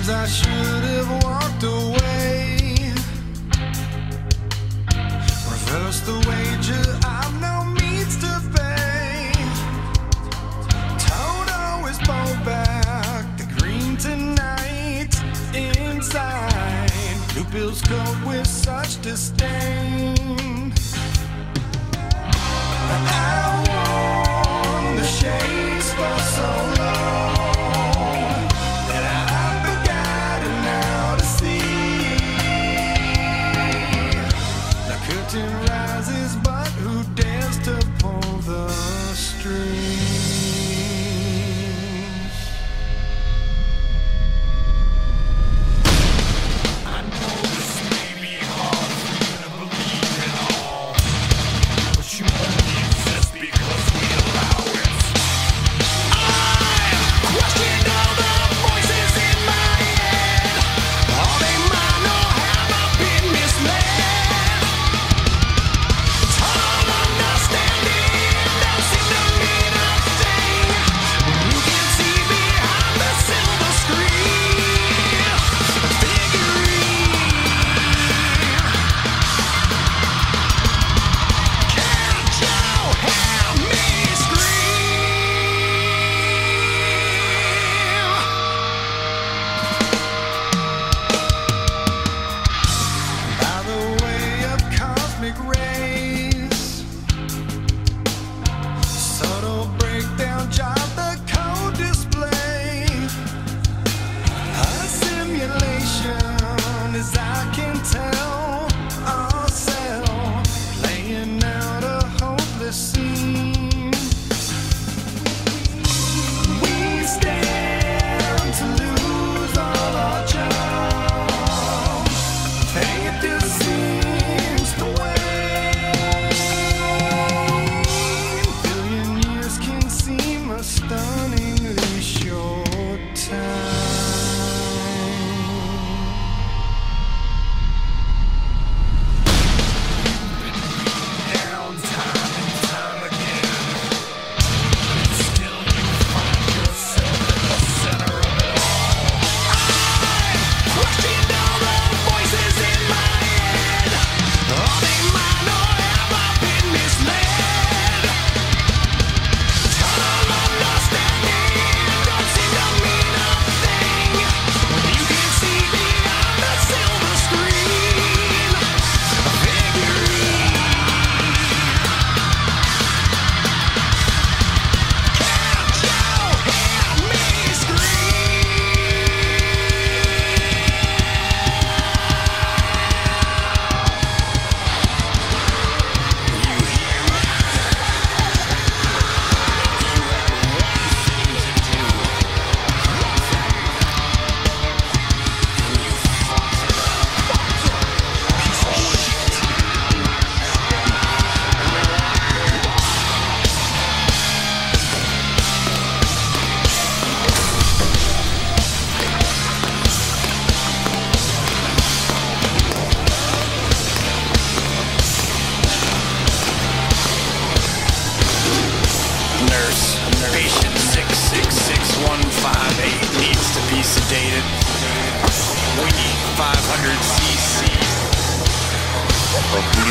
Times I should have walked away. Reverse the wager I've no means to pay. Toto is bought back the green tonight inside. New bills go with such disdain. of